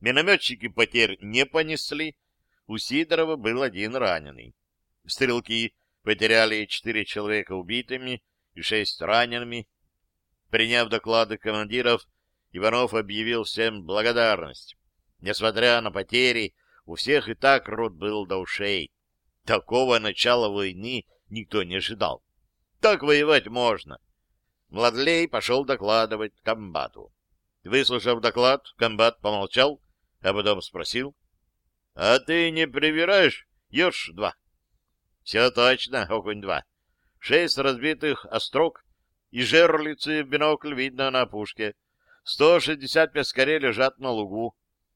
Минометчики потерь не понесли, у Сидорова был один раненый. Стрелки потеряли четыре человека убитыми и шесть ранеными. Приняв доклады командиров, Иванов объявил всем благодарность. Несмотря на потери, у всех и так рот был до ушей. Такого начала войны никто не ожидал. Так воевать можно. Младлей пошел докладывать комбату. Выслушав доклад, комбат помолчал, а потом спросил. — А ты не привираешь, Ёж-2? — Все точно, Окунь-2. Шесть разбитых острог и жерлицы в бинокль видно на опушке. Сто шестьдесят пескарей лежат на лугу.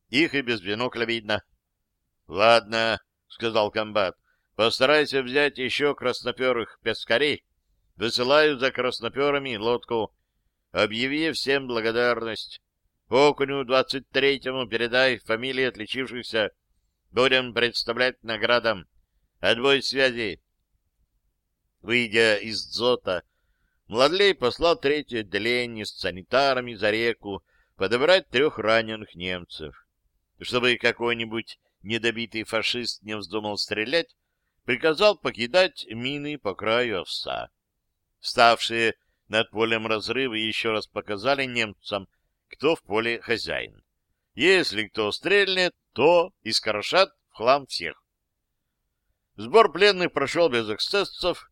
Их и без бинокля видно. — Ладно, — сказал комбат, — постарайся взять еще красноперых пескарей. Высылаю за красноперами лодку. Объяви всем благодарность. Окуню двадцать третьему передай фамилии отличившихся. Будем представлять наградам. Отбой связи. Выйдя из дзота, Младлей послал третье отделение с санитарами за реку подобрать трех раненых немцев. Чтобы какой-нибудь недобитый фашист не вздумал стрелять, приказал покидать мины по краю овса. Ставшие над полем разрывы еще раз показали немцам, кто в поле хозяин. Если кто стрельнет, то искорошат в хлам всех. Сбор пленных прошел без эксцессов.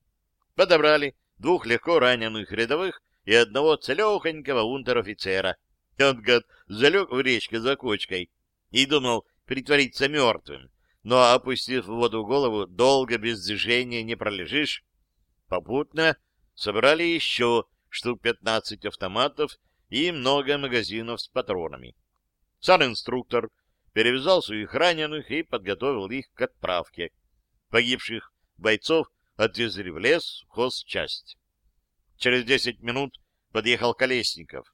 Подобрали двух легко раненых рядовых и одного целехонького унтер-офицера. Он, гад, залег в речке за кочкой и думал притвориться мертвым, но, опустив в воду голову, долго без движения не пролежишь. Попутно собрали еще штук 15 автоматов и много магазинов с патронами. Сам инструктор перевязал своих раненых и подготовил их к отправке. Погибших бойцов отвезли в лес, в хозчасть. Через десять минут подъехал Колесников.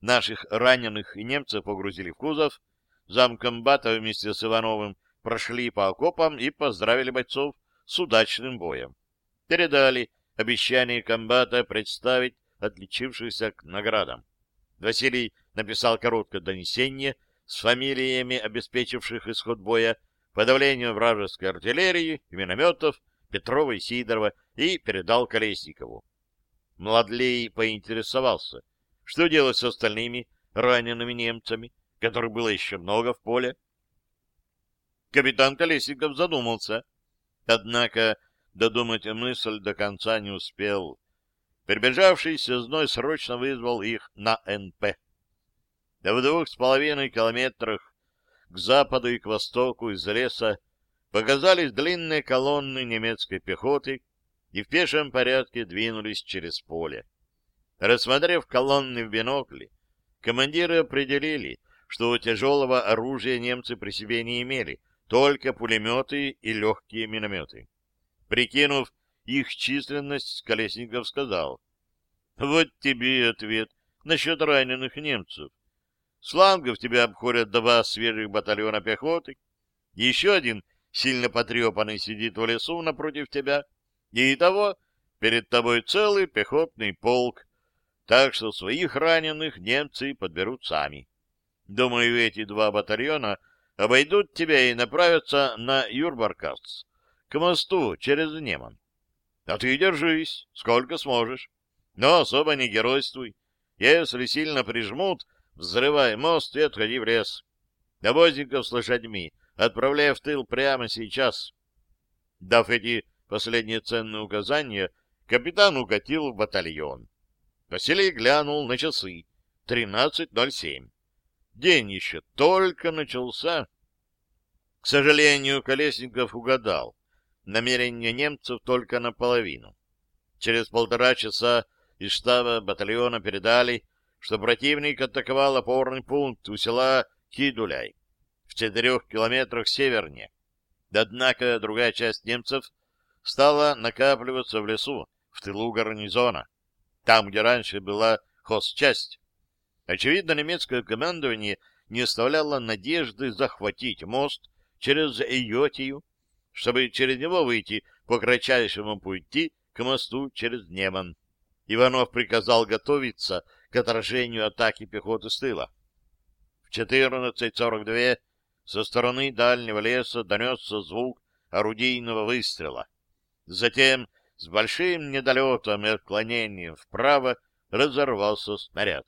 Наших раненых и немцев погрузили в кузов. Замкомбата вместе с Ивановым прошли по окопам и поздравили бойцов с удачным боем. Передали обещание комбата представить отличившихся к наградам. Василий написал короткое донесение с фамилиями обеспечивших исход боя, подавлением вражеской артиллерии и минометов Петрова и Сидорова и передал Колесникову. Младлей поинтересовался, что делать с остальными ранеными немцами, которых было еще много в поле. Капитан Колесников задумался, однако додумать мысль до конца не успел. Прибежавшийся зной срочно вызвал их на НП. Да в двух с половиной километрах к западу и к востоку из леса показались длинные колонны немецкой пехоты, и в пешем порядке двинулись через поле. Рассмотрев колонны в бинокле, командиры определили, что тяжелого оружия немцы при себе не имели, только пулеметы и легкие минометы. Прикинув их численность, Колесников сказал, «Вот тебе и ответ насчет раненых немцев. Слангов тебя обходят два свежих батальона пехоты, еще один сильно потрепанный сидит в лесу напротив тебя, и того перед тобой целый пехотный полк, так что своих раненых немцы подберут сами. Думаю, эти два батальона обойдут тебя и направятся на Юрбаркац, к мосту через Неман. А ты держись, сколько сможешь, но особо не геройствуй. Если сильно прижмут, взрывай мост и отходи в лес. Довозников с лошадьми отправляй в тыл прямо сейчас. Дав эти последние ценные указания, капитан укатил в батальон. Василий глянул на часы. 13.07. День еще только начался. К сожалению, Колесников угадал. Намерения немцев только наполовину. Через полтора часа из штаба батальона передали, что противник атаковал опорный пункт у села Кидуляй в четырех километрах севернее. Однако другая часть немцев стала накапливаться в лесу, в тылу гарнизона, там, где раньше была хозчасть. Очевидно, немецкое командование не оставляло надежды захватить мост через Иотию, чтобы через него выйти по кратчайшему пути к мосту через Неман. Иванов приказал готовиться к отражению атаки пехоты с тыла. В 14.42 со стороны дальнего леса донесся звук орудийного выстрела. Затем с большим недолетом и отклонением вправо разорвался снаряд.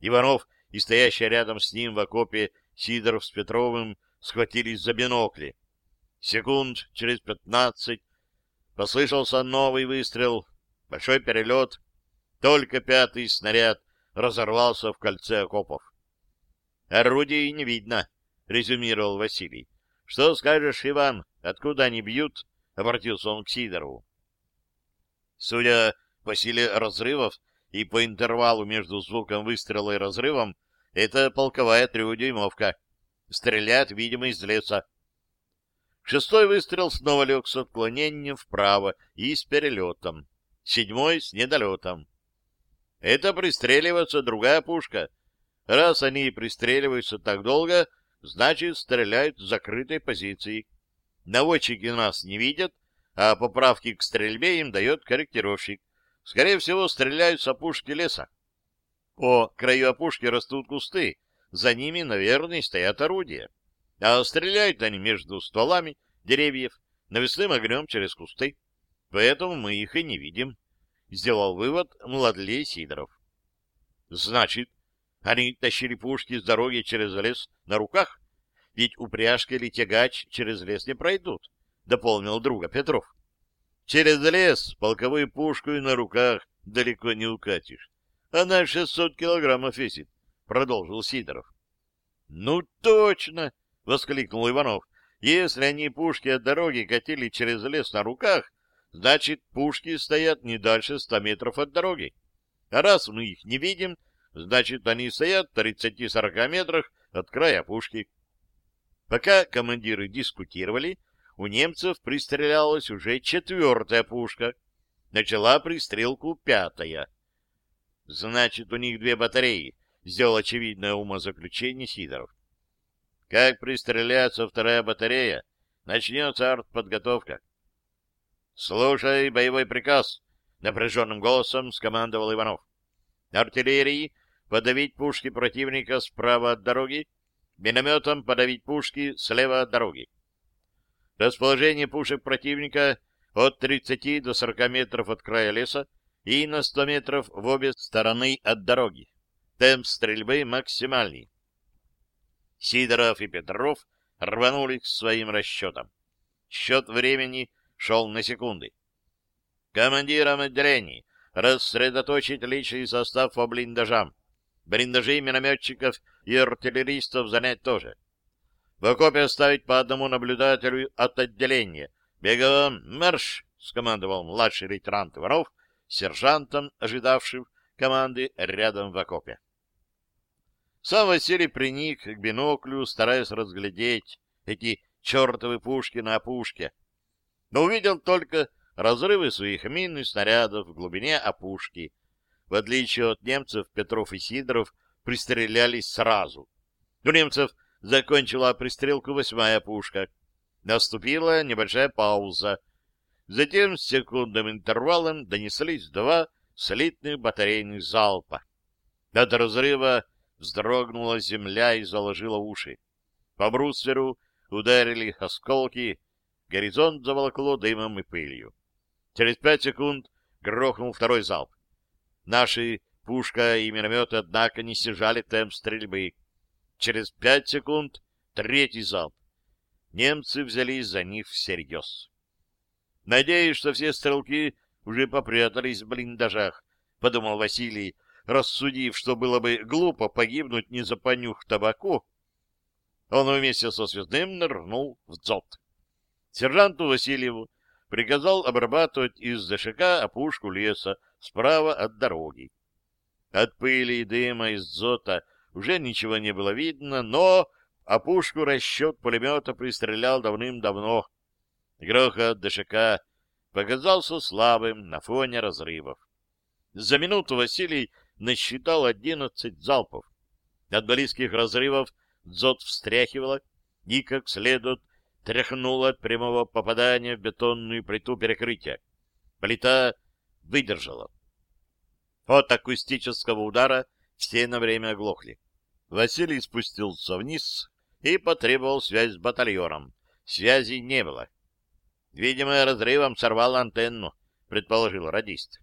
Иванов и стоящий рядом с ним в окопе Сидоров с Петровым схватились за бинокли. Секунд через пятнадцать послышался новый выстрел, большой перелет. Только пятый снаряд разорвался в кольце окопов. «Орудий не видно», — резюмировал Василий. «Что скажешь, Иван, откуда они бьют?» — обратился он к Сидорову. Судя по силе разрывов и по интервалу между звуком выстрела и разрывом, это полковая трехдюймовка. Стреляет, видимо, из леса. Шестой выстрел снова лег с отклонением вправо и с перелетом. Седьмой с недолетом. Это пристреливается другая пушка. Раз они пристреливаются так долго, значит, стреляют с закрытой позиции. Наводчики нас не видят, а поправки к стрельбе им дает корректировщик. Скорее всего, стреляют с опушки леса. По краю опушки растут кусты, за ними, наверное, стоят орудия. А стреляют они между стволами деревьев, навесным огнем через кусты. Поэтому мы их и не видим. Сделал вывод Младлей Сидоров. Значит, они тащили пушки с дороги через лес на руках? Ведь упряжка или тягач через лес не пройдут, — дополнил друга Петров. Через лес полковую пушку и на руках далеко не укатишь. Она шестьсот килограммов весит, — продолжил Сидоров. — Ну, точно! — воскликнул Иванов. — Если они пушки от дороги катили через лес на руках, значит, пушки стоят не дальше ста метров от дороги. А раз мы их не видим, значит, они стоят в 30-40 метрах от края пушки. Пока командиры дискутировали, у немцев пристрелялась уже четвертая пушка. Начала пристрелку пятая. Значит, у них две батареи, сделал очевидное умозаключение Сидоров. Как пристреляется вторая батарея, начнется артподготовка. Слушай боевой приказ, напряженным голосом скомандовал Иванов. Артиллерии подавить пушки противника справа от дороги, минометом подавить пушки слева от дороги. Расположение пушек противника от 30 до 40 метров от края леса и на 100 метров в обе стороны от дороги. Темп стрельбы максимальный. Сидоров и Петров рванули к своим расчетам. Счет времени шел на секунды. Командирам отделений рассредоточить личный состав по блиндажам. Блиндажи минометчиков и артиллеристов занять тоже. В окопе оставить по одному наблюдателю от отделения. Бегом марш! — скомандовал младший лейтенант Иванов, сержантом, ожидавшим команды рядом в окопе. Сам Василий приник к биноклю, стараясь разглядеть эти чертовы пушки на опушке, но увидел только разрывы своих мин и снарядов в глубине опушки. В отличие от немцев, Петров и Сидоров пристрелялись сразу. У немцев закончила пристрелку восьмая пушка. Наступила небольшая пауза. Затем с секундным интервалом донеслись два слитных батарейных залпа. От разрыва вздрогнула земля и заложила уши. По брусверу ударили осколки, горизонт заволокло дымом и пылью. Через пять секунд грохнул второй залп. Наши пушка и минометы, однако, не снижали темп стрельбы. Через пять секунд третий залп. Немцы взялись за них всерьез. Надеюсь, что все стрелки уже попрятались в блиндажах, — подумал Василий, рассудив, что было бы глупо погибнуть не за понюх табаку. Он вместе со связным нырнул в дзот. Сержанту Васильеву приказал обрабатывать из ЗШК опушку леса справа от дороги. От пыли и дыма из дзота уже ничего не было видно, но опушку расчет пулемета пристрелял давным-давно. Грохот ДШК показался слабым на фоне разрывов. За минуту Василий насчитал одиннадцать залпов. От близких разрывов дзот встряхивало и как следует тряхнуло от прямого попадания в бетонную плиту перекрытия. Плита выдержала. От акустического удара все на время оглохли. Василий спустился вниз и потребовал связь с батальоном. Связи не было. Видимо, разрывом сорвал антенну, предположил радист.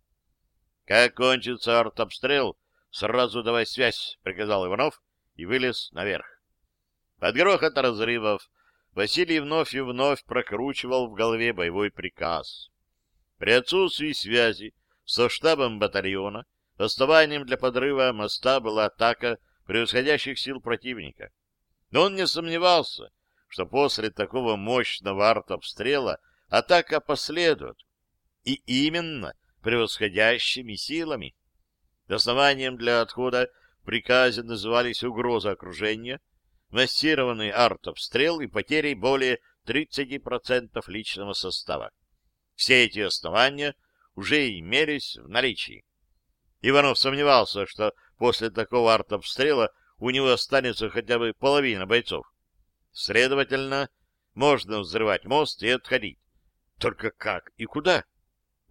Как кончится артобстрел, сразу давай связь, приказал Иванов и вылез наверх. Под грохот разрывов Василий вновь и вновь прокручивал в голове боевой приказ. При отсутствии связи со штабом батальона основанием для подрыва моста была атака превосходящих сил противника. Но он не сомневался, что после такого мощного артобстрела атака последует, и именно превосходящими силами. Основанием для отхода в приказе назывались угроза окружения, массированный артобстрел и потери более 30% личного состава. Все эти основания уже имелись в наличии. Иванов сомневался, что после такого артобстрела у него останется хотя бы половина бойцов. Следовательно, можно взрывать мост и отходить. Только как и куда?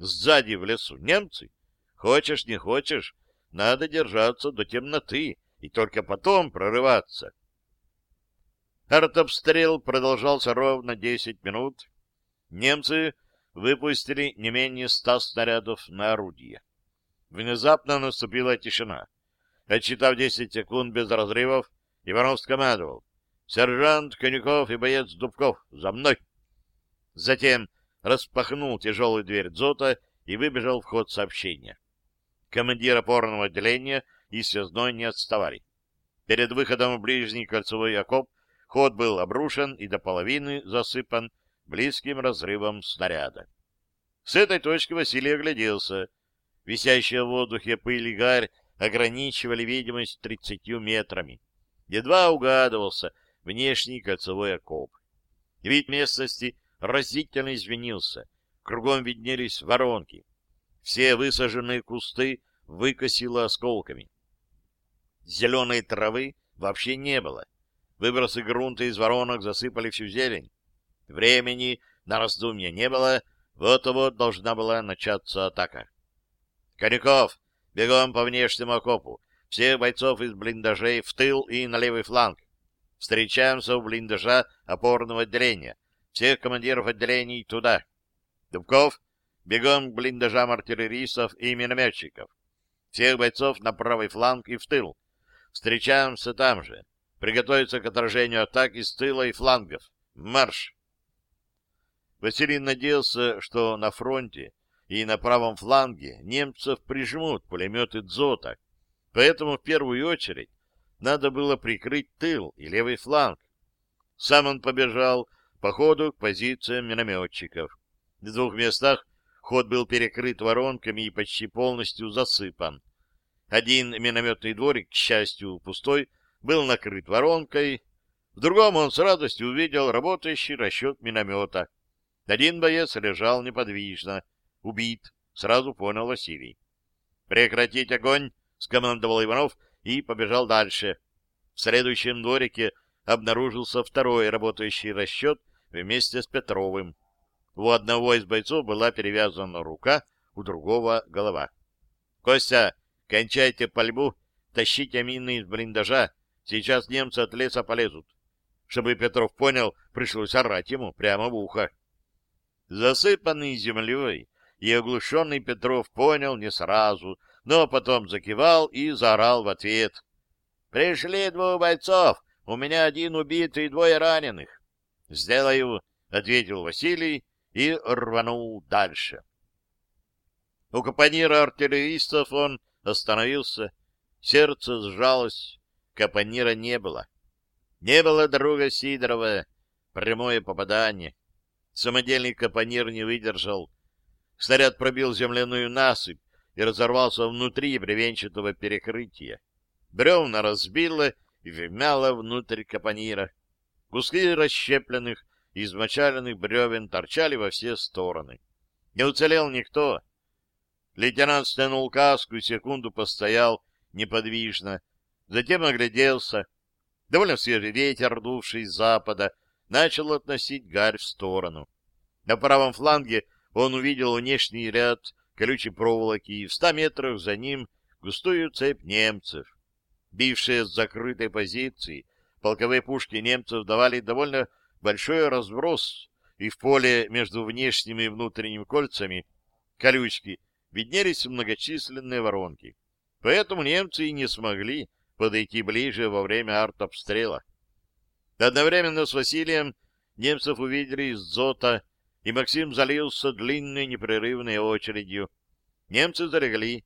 Сзади в лесу немцы. Хочешь, не хочешь, надо держаться до темноты и только потом прорываться. Артобстрел продолжался ровно 10 минут. Немцы выпустили не менее ста снарядов на орудие. Внезапно наступила тишина. Отчитав 10 секунд без разрывов, Иванов скомандовал. «Сержант Конюков и боец Дубков, за мной!» Затем распахнул тяжелую дверь дзота и выбежал в ход сообщения. Командир опорного отделения и связной не отставали. Перед выходом в ближний кольцевой окоп Ход был обрушен и до половины засыпан близким разрывом снаряда. С этой точки Василий огляделся. Висящие в воздухе пыль и гарь ограничивали видимость тридцатью метрами. Едва угадывался внешний кольцевой окоп. Вид местности разительно изменился. Кругом виднелись воронки. Все высаженные кусты выкосило осколками. Зеленой травы вообще не было. Выбросы грунта из воронок засыпали всю зелень. Времени на раздумье не было, вот-вот должна была начаться атака. «Конюков, бегом по внешнему окопу, всех бойцов из блиндажей в тыл и на левый фланг. Встречаемся у блиндажа опорного отделения. Всех командиров отделений туда. Дубков, бегом к блиндажам артиллеристов и минометчиков. Всех бойцов на правый фланг и в тыл. Встречаемся там же приготовиться к отражению атаки с тыла и флангов. Марш! Василий надеялся, что на фронте и на правом фланге немцев прижмут пулеметы «Дзота», поэтому в первую очередь надо было прикрыть тыл и левый фланг. Сам он побежал по ходу к позициям минометчиков. В двух местах ход был перекрыт воронками и почти полностью засыпан. Один минометный дворик, к счастью, пустой, был накрыт воронкой, в другом он с радостью увидел работающий расчет миномета. Один боец лежал неподвижно, убит, сразу понял Василий. «Прекратить огонь!» — скомандовал Иванов и побежал дальше. В следующем дворике обнаружился второй работающий расчет вместе с Петровым. У одного из бойцов была перевязана рука, у другого — голова. — Костя, кончайте пальбу, тащите мины из блиндажа, Сейчас немцы от леса полезут. Чтобы Петров понял, пришлось орать ему прямо в ухо. Засыпанный землей и оглушенный Петров понял не сразу, но потом закивал и заорал в ответ. «Пришли двух бойцов! У меня один убитый и двое раненых!» «Сделаю!» — ответил Василий и рванул дальше. У капонира артиллеристов он остановился, сердце сжалось, Капонира не было. Не было друга Сидорова. Прямое попадание. Самодельный капонир не выдержал. Снаряд пробил земляную насыпь и разорвался внутри бревенчатого перекрытия. Бревна разбило и вмяло внутрь капонира. Куски расщепленных измочаленных бревен торчали во все стороны. Не уцелел никто. Лейтенант стянул каску и секунду постоял неподвижно, Затем огляделся. Довольно свежий ветер, дувший с запада, начал относить гарь в сторону. На правом фланге он увидел внешний ряд колючей проволоки и в ста метрах за ним густую цепь немцев. Бившие с закрытой позиции, полковые пушки немцев давали довольно большой разброс, и в поле между внешними и внутренними кольцами колючки виднелись многочисленные воронки. Поэтому немцы и не смогли подойти ближе во время артобстрела. Одновременно с Василием немцев увидели из зота, и Максим залился длинной непрерывной очередью. Немцы залегли.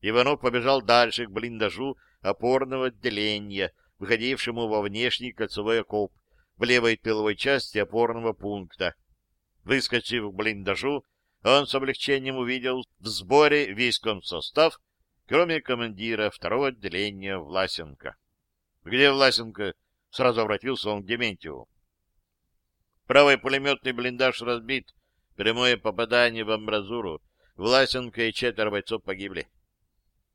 Иванов побежал дальше к блиндажу опорного отделения, выходившему во внешний кольцевой окоп в левой тыловой части опорного пункта. Выскочив к блиндажу, он с облегчением увидел в сборе весь комсостав, кроме командира второго отделения Власенко. — Где Власенко? — сразу обратился он к Дементьеву. Правый пулеметный блиндаж разбит. Прямое попадание в амбразуру. Власенко и четверо бойцов погибли.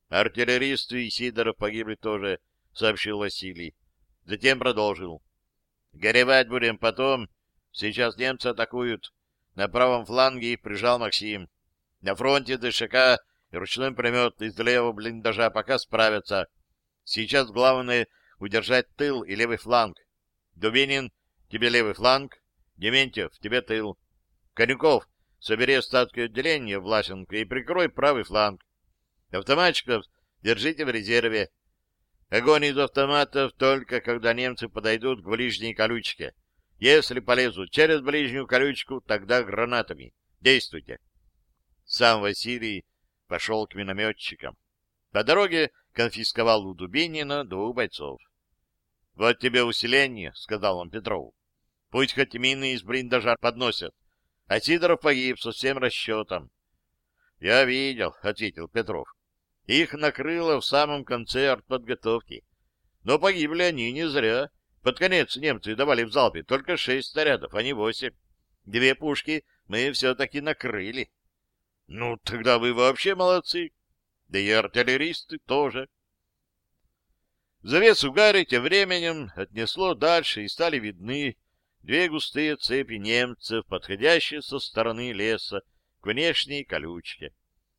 Артиллеристы и Сидоров погибли тоже, сообщил Василий. Затем продолжил. Горевать будем потом. Сейчас немцы атакуют. На правом фланге их прижал Максим. На фронте ДШК и ручной пулемет из левого блиндажа пока справятся. Сейчас главное удержать тыл и левый фланг. Дубинин, тебе левый фланг. Дементьев, тебе тыл. Конюков, собери остатки отделения Власенко и прикрой правый фланг. Автоматчиков держите в резерве. Огонь из автоматов только когда немцы подойдут к ближней колючке. Если полезут через ближнюю колючку, тогда гранатами. Действуйте. Сам Василий пошел к минометчикам. По дороге конфисковал у Дубинина двух бойцов. — Вот тебе усиление, — сказал он Петрову. — Пусть хоть мины из блиндажа подносят. А Сидоров погиб со всем расчетом. — Я видел, — ответил Петров. Их накрыло в самом конце артподготовки. Но погибли они не зря. Под конец немцы давали в залпе только шесть снарядов, а не восемь. Две пушки мы все-таки накрыли. Ну, тогда вы вообще молодцы. Да и артиллеристы тоже. Завесу гари тем временем отнесло дальше, и стали видны две густые цепи немцев, подходящие со стороны леса к внешней колючке.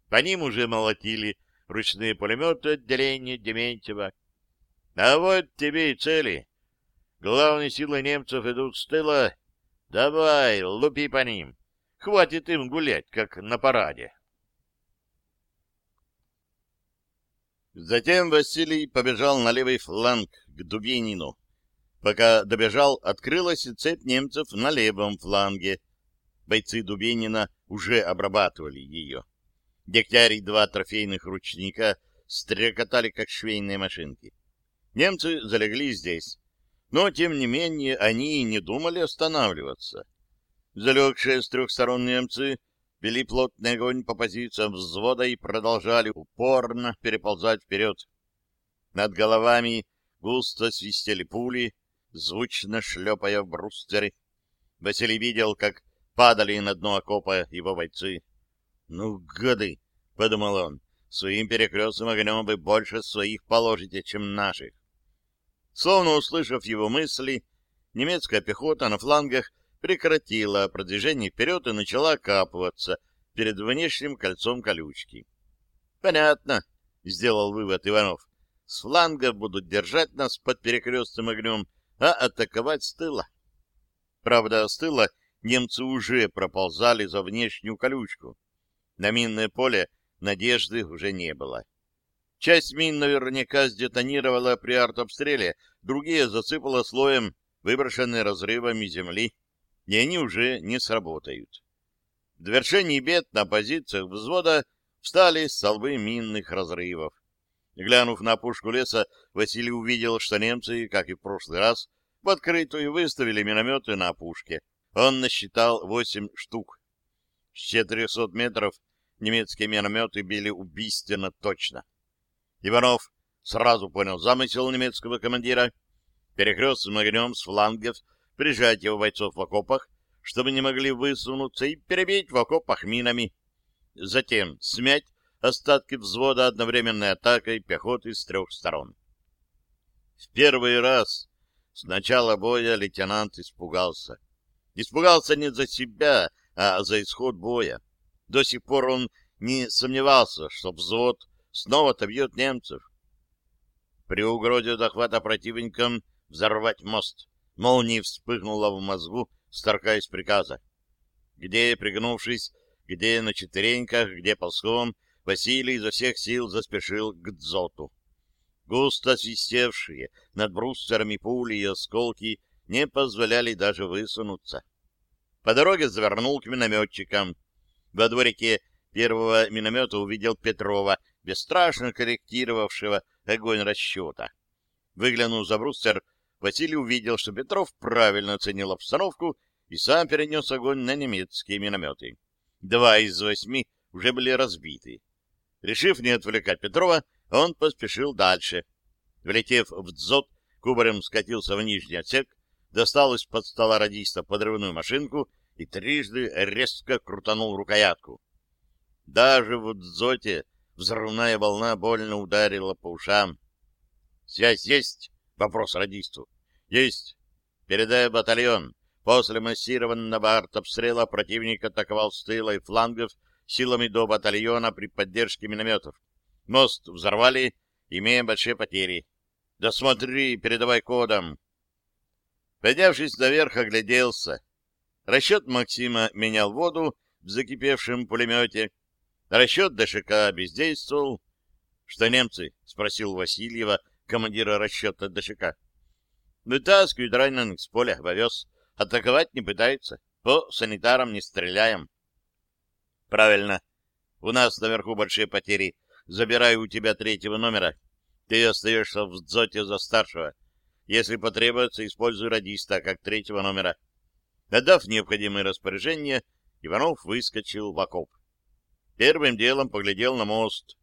По ним уже молотили ручные пулеметы отделения Дементьева. А вот тебе и цели. Главные силы немцев идут с тыла. Давай, лупи по ним. Хватит им гулять, как на параде. Затем Василий побежал на левый фланг к Дубинину. Пока добежал, открылась и цепь немцев на левом фланге. Бойцы Дубинина уже обрабатывали ее. Дегтярь и два трофейных ручника стрекотали, как швейные машинки. Немцы залегли здесь, но, тем не менее, они и не думали останавливаться. Залегшие с трех сторон немцы вели плотный огонь по позициям взвода и продолжали упорно переползать вперед. Над головами густо свистели пули, звучно шлепая в брустеры. Василий видел, как падали на дно окопа его бойцы. «Ну, гады!» — подумал он. «Своим перекрестным огнем вы больше своих положите, чем наших». Словно услышав его мысли, немецкая пехота на флангах прекратила продвижение вперед и начала капываться перед внешним кольцом колючки. «Понятно», — сделал вывод Иванов. «С флангов будут держать нас под перекрестным огнем, а атаковать с тыла». Правда, с тыла немцы уже проползали за внешнюю колючку. На минное поле надежды уже не было. Часть мин наверняка сдетонировала при артобстреле, другие засыпала слоем, выброшенной разрывами земли, и они уже не сработают. В довершении бед на позициях взвода встали столбы минных разрывов. Глянув на пушку леса, Василий увидел, что немцы, как и в прошлый раз, в открытую выставили минометы на опушке. Он насчитал восемь штук. С 400 метров немецкие минометы били убийственно точно. Иванов сразу понял замысел немецкого командира. Перекрестным огнем с флангов прижать его бойцов в окопах, чтобы не могли высунуться, и перебить в окопах минами. Затем смять остатки взвода одновременной атакой пехоты с трех сторон. В первый раз с начала боя лейтенант испугался. Испугался не за себя, а за исход боя. До сих пор он не сомневался, что взвод снова отобьет немцев. при угрозе захвата противником взорвать мост. Молнией вспыхнула в мозгу, старка из приказа. Где, пригнувшись, где на четвереньках, где ползком, Василий изо всех сил заспешил к дзоту. Густо свистевшие над брустерами пули и осколки не позволяли даже высунуться. По дороге завернул к минометчикам. Во дворике первого миномета увидел Петрова, бесстрашно корректировавшего огонь расчета. Выглянув за брустер, Василий увидел, что Петров правильно оценил обстановку и сам перенес огонь на немецкие минометы. Два из восьми уже были разбиты. Решив не отвлекать Петрова, он поспешил дальше. Влетев в дзот, кубарем скатился в нижний отсек, достал из-под стола радиста подрывную машинку и трижды резко крутанул рукоятку. Даже в дзоте взрывная волна больно ударила по ушам. «Связь есть?» — вопрос радисту. «Есть. Передай батальон. После массированного артобстрела противник атаковал с тыла и флангов силами до батальона при поддержке минометов. Мост взорвали, имея большие потери. Да смотри, передавай кодом. Поднявшись наверх, огляделся. Расчет Максима менял воду в закипевшем пулемете. Расчет ДШК бездействовал. — Что немцы? — спросил Васильева, командира расчета ДШК. — Вытаскивают раненых с поля, вовез. Атаковать не пытаются. По санитарам не стреляем. — Правильно. У нас наверху большие потери. Забираю у тебя третьего номера. Ты остаешься в дзоте за старшего. Если потребуется, используй радиста как третьего номера. Отдав необходимые распоряжения, Иванов выскочил в окоп. Первым делом поглядел на мост.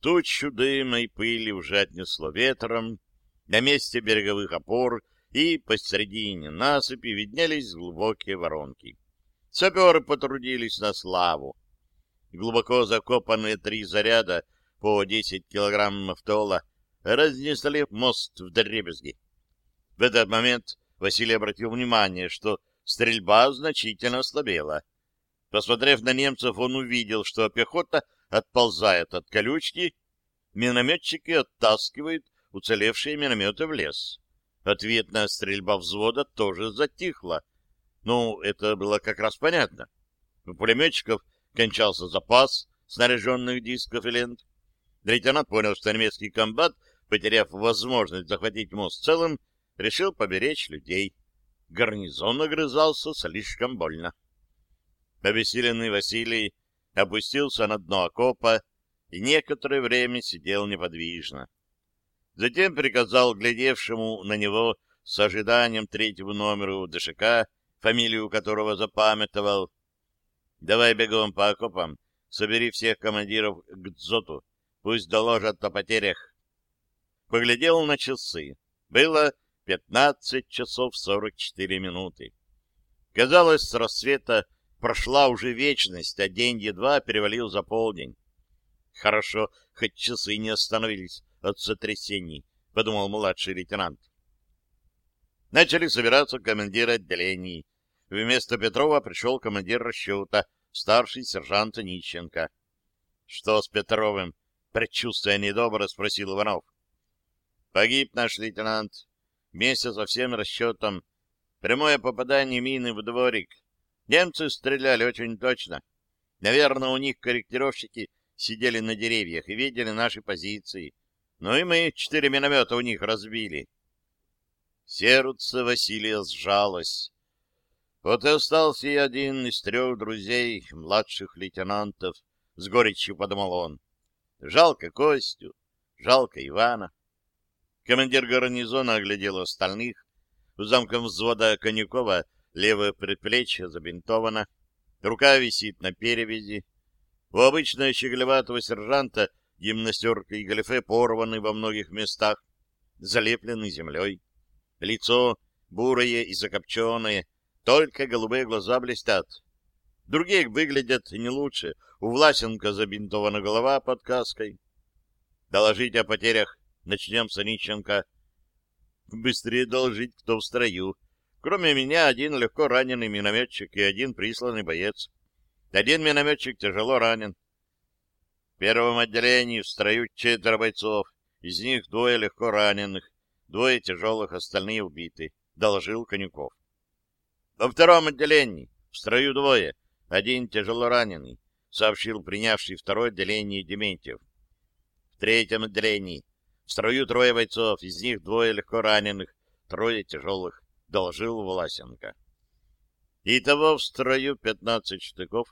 Тучу дыма и пыли уже отнесло ветром. На месте береговых опор и посредине насыпи виднелись глубокие воронки. Саперы потрудились на славу. Глубоко закопанные три заряда по 10 килограммов тола разнесли мост в дребезги. В этот момент Василий обратил внимание, что стрельба значительно ослабела. Посмотрев на немцев, он увидел, что пехота отползает от колючки, минометчики оттаскивают уцелевшие минометы в лес. Ответная стрельба взвода тоже затихла. Ну, это было как раз понятно. У пулеметчиков кончался запас снаряженных дисков и лент. Лейтенант понял, что немецкий комбат, потеряв возможность захватить мост целым, решил поберечь людей. Гарнизон огрызался слишком больно. Обессиленный Василий опустился на дно окопа и некоторое время сидел неподвижно. Затем приказал глядевшему на него с ожиданием третьего номеру ДШК, фамилию которого запамятовал, «Давай бегом по окопам, собери всех командиров к дзоту, пусть доложат о потерях». Поглядел на часы. Было пятнадцать часов сорок четыре минуты. Казалось, с рассвета прошла уже вечность, а день едва перевалил за полдень. Хорошо, хоть часы не остановились от сотрясений, — подумал младший лейтенант. Начали собираться командиры отделений. Вместо Петрова пришел командир расчета, старший сержант Нищенко. — Что с Петровым? — предчувствуя недобро, спросил Иванов. — Погиб наш лейтенант. Вместе со всем расчетом. Прямое попадание мины в дворик. Немцы стреляли очень точно. Наверное, у них корректировщики сидели на деревьях и видели наши позиции. Ну и мы четыре миномета у них разбили. Сердце Василия сжалось. Вот и остался я один из трех друзей, младших лейтенантов, — с горечью подумал он. Жалко Костю, жалко Ивана. Командир гарнизона оглядел остальных. У замком взвода Конюкова левое предплечье забинтовано, рука висит на перевязи. У обычного щеголеватого сержанта Гимнастерка и галифе порваны во многих местах, залеплены землей. Лицо бурое и закопченное, только голубые глаза блестят. Другие выглядят не лучше. У Власенко забинтована голова под каской. Доложить о потерях. Начнем с Онищенко. Быстрее доложить, кто в строю. Кроме меня, один легко раненый минометчик и один присланный боец. Один минометчик тяжело ранен первом отделении в строю четверо бойцов. из них двое легко раненых, двое тяжелых, остальные убиты, — доложил Конюков. Во втором отделении, в строю двое, один тяжело раненый, — сообщил принявший второе отделение Дементьев. В третьем отделении, в строю трое бойцов, из них двое легко раненых, трое тяжелых, — доложил Власенко. Итого в строю 15 штыков,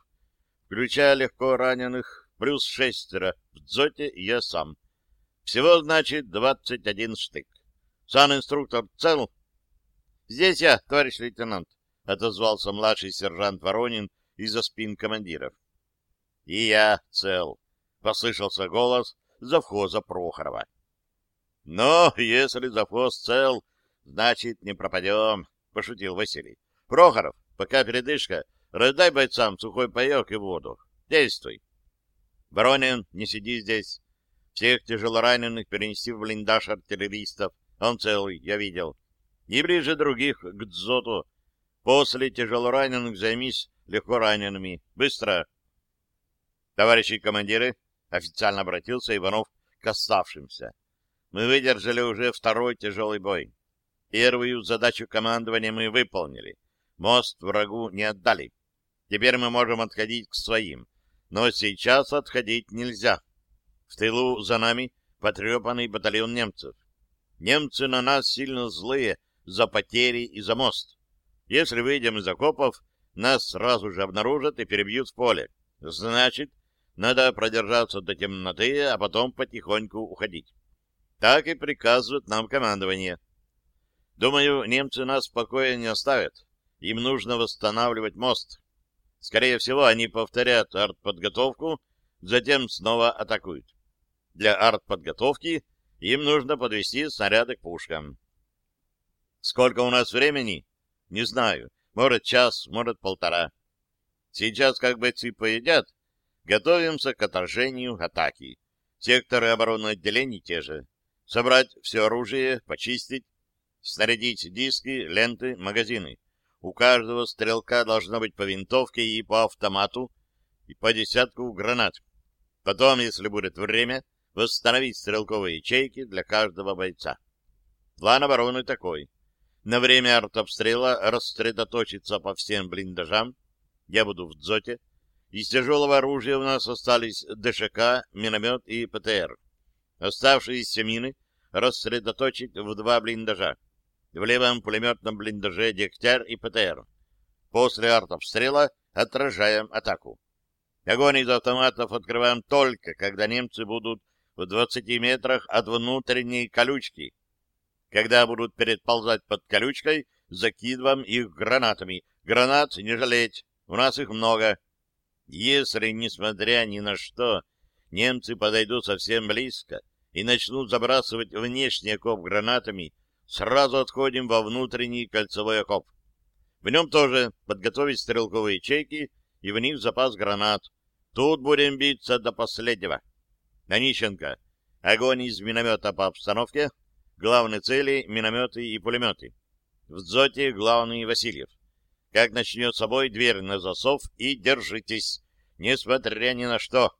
включая легко раненых, плюс шестеро в дзоте и я сам. Всего, значит, 21 штык. Сан-инструктор цел? — Здесь я, товарищ лейтенант, — отозвался младший сержант Воронин из-за спин командиров. — И я цел, — послышался голос завхоза Прохорова. — Но если завхоз цел, значит, не пропадем, — пошутил Василий. — Прохоров, пока передышка, раздай бойцам сухой паек и воду. Действуй. Воронин, не сиди здесь. Всех тяжелораненых перенести в блиндаж артиллеристов. Он целый, я видел. И ближе других к дзоту. После тяжелораненых займись легко ранеными. Быстро. Товарищи командиры, официально обратился Иванов к оставшимся. Мы выдержали уже второй тяжелый бой. Первую задачу командования мы выполнили. Мост врагу не отдали. Теперь мы можем отходить к своим. Но сейчас отходить нельзя. В тылу за нами потрепанный батальон немцев. Немцы на нас сильно злые за потери и за мост. Если выйдем из окопов, нас сразу же обнаружат и перебьют в поле. Значит, надо продержаться до темноты, а потом потихоньку уходить. Так и приказывает нам командование. Думаю, немцы нас в покое не оставят. Им нужно восстанавливать мост. Скорее всего, они повторят артподготовку, затем снова атакуют. Для артподготовки им нужно подвести снаряды к пушкам. Сколько у нас времени? Не знаю. Может, час, может, полтора. Сейчас, как бойцы поедят, готовимся к отражению атаки. Секторы обороны отделений те же. Собрать все оружие, почистить, снарядить диски, ленты, магазины. У каждого стрелка должно быть по винтовке и по автомату, и по десятку гранат. Потом, если будет время, восстановить стрелковые ячейки для каждого бойца. План обороны такой. На время артобстрела рассредоточиться по всем блиндажам. Я буду в дзоте. Из тяжелого оружия у нас остались ДШК, миномет и ПТР. Оставшиеся мины рассредоточить в два блиндажа в левом пулеметном блиндаже Дегтярь и ПТР. После артобстрела отражаем атаку. Огонь из автоматов открываем только, когда немцы будут в 20 метрах от внутренней колючки. Когда будут переползать под колючкой, закидываем их гранатами. Гранат не жалеть, у нас их много. Если, несмотря ни на что, немцы подойдут совсем близко и начнут забрасывать внешний окоп гранатами, сразу отходим во внутренний кольцевой окоп. В нем тоже подготовить стрелковые ячейки и в них запас гранат. Тут будем биться до последнего. Онищенко. Огонь из миномета по обстановке. Главные цели — минометы и пулеметы. В дзоте главный Васильев. Как начнет собой, дверь на засов и держитесь, несмотря ни на что.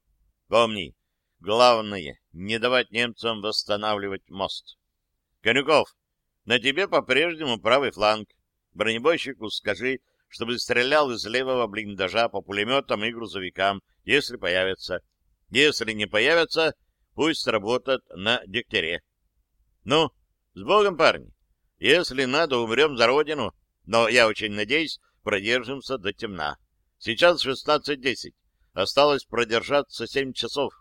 Помни, главное — не давать немцам восстанавливать мост. Конюков, на тебе по-прежнему правый фланг. Бронебойщику скажи, чтобы стрелял из левого блиндажа по пулеметам и грузовикам, если появятся. Если не появятся, пусть работают на Дегтяре. Ну, с Богом, парни. Если надо, умрем за родину, но я очень надеюсь, продержимся до темна. Сейчас 16.10. Осталось продержаться 7 часов.